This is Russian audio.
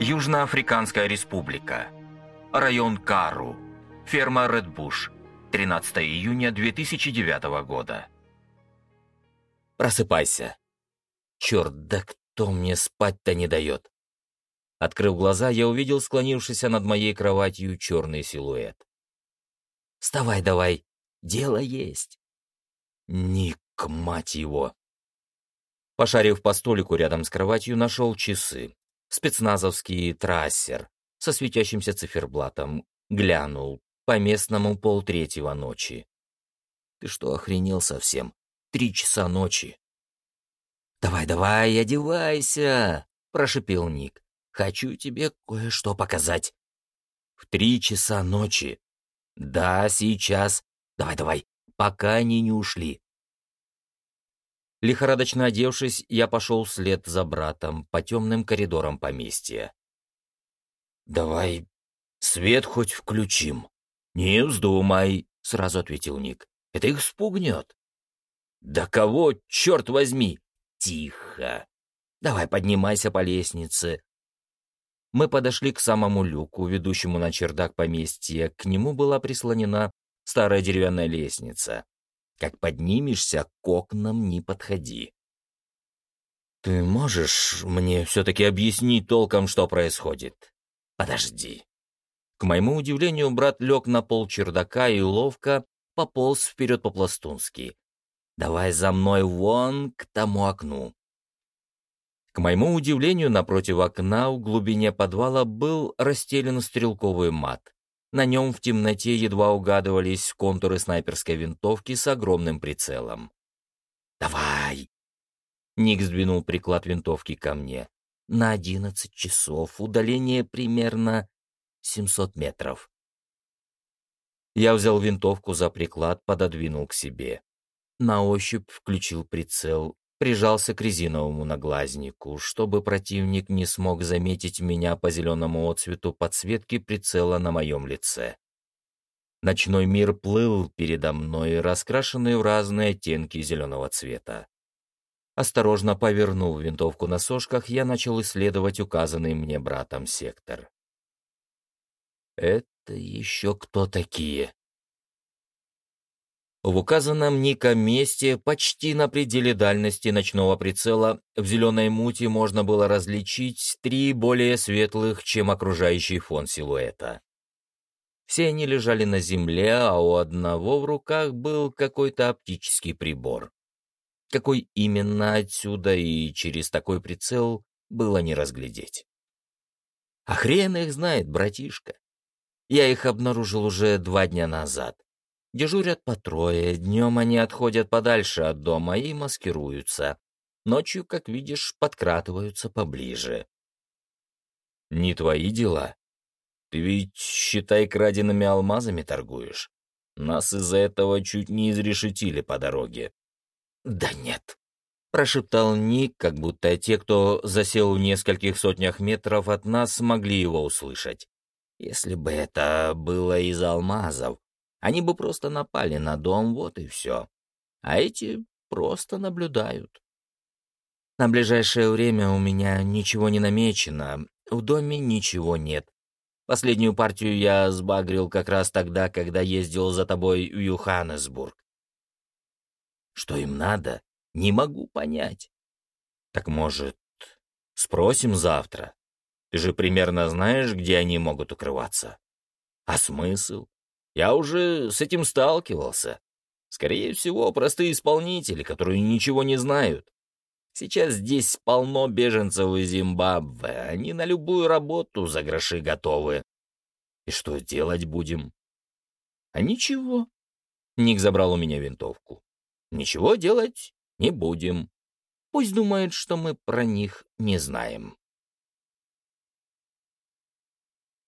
Южноафриканская республика. Район Кару. Ферма Редбуш. 13 июня 2009 года. Просыпайся. Черт, да кто мне спать-то не дает? Открыв глаза, я увидел склонившийся над моей кроватью черный силуэт. «Вставай давай, дело есть!» «Ник, мать его!» Пошарив по столику рядом с кроватью, нашел часы. Спецназовский трассер со светящимся циферблатом. Глянул. По местному полтретьего ночи. «Ты что, охренел совсем? Три часа ночи!» «Давай, давай, одевайся!» — прошипел Ник. Хочу тебе кое-что показать. В три часа ночи. Да, сейчас. Давай-давай, пока они не ушли. Лихорадочно одевшись, я пошел вслед за братом по темным коридорам поместья. «Давай свет хоть включим». «Не вздумай», — сразу ответил Ник. «Это их спугнет». «Да кого, черт возьми!» «Тихо! Давай поднимайся по лестнице, мы подошли к самому люку, ведущему на чердак поместья. К нему была прислонена старая деревянная лестница. Как поднимешься, к окнам не подходи. «Ты можешь мне все-таки объяснить толком, что происходит?» «Подожди». К моему удивлению, брат лег на пол чердака и ловко пополз вперед по-пластунски. «Давай за мной вон к тому окну». К моему удивлению, напротив окна в глубине подвала был расстелен стрелковый мат. На нем в темноте едва угадывались контуры снайперской винтовки с огромным прицелом. «Давай!» Ник сдвинул приклад винтовки ко мне. «На одиннадцать часов, удаление примерно семьсот метров». Я взял винтовку за приклад, пододвинул к себе. На ощупь включил прицел прижался к резиновому наглазнику, чтобы противник не смог заметить меня по зеленому отцвету подсветки прицела на моем лице. Ночной мир плыл передо мной, раскрашенный в разные оттенки зеленого цвета. Осторожно повернув винтовку на сошках, я начал исследовать указанный мне братом сектор. «Это еще кто такие?» В указанном Ника месте, почти на пределе дальности ночного прицела, в зеленой мути можно было различить три более светлых, чем окружающий фон силуэта. Все они лежали на земле, а у одного в руках был какой-то оптический прибор. Какой именно отсюда и через такой прицел было не разглядеть. А хрен их знает, братишка. Я их обнаружил уже два дня назад. Дежурят по трое, днем они отходят подальше от дома и маскируются. Ночью, как видишь, подкратываются поближе. Не твои дела. Ты ведь, считай, краденными алмазами торгуешь. Нас из-за этого чуть не изрешетили по дороге. Да нет, прошептал Ник, как будто те, кто засел в нескольких сотнях метров от нас, могли его услышать. Если бы это было из алмазов, они бы просто напали на дом, вот и все. А эти просто наблюдают. На ближайшее время у меня ничего не намечено, в доме ничего нет. Последнюю партию я сбагрил как раз тогда, когда ездил за тобой в Юханнесбург. Что им надо, не могу понять. Так может, спросим завтра? Ты же примерно знаешь, где они могут укрываться. А смысл? Я уже с этим сталкивался. Скорее всего, простые исполнители, которые ничего не знают. Сейчас здесь полно беженцев из Зимбабве. Они на любую работу за гроши готовы. И что делать будем? А ничего. Ник забрал у меня винтовку. Ничего делать не будем. Пусть думают, что мы про них не знаем.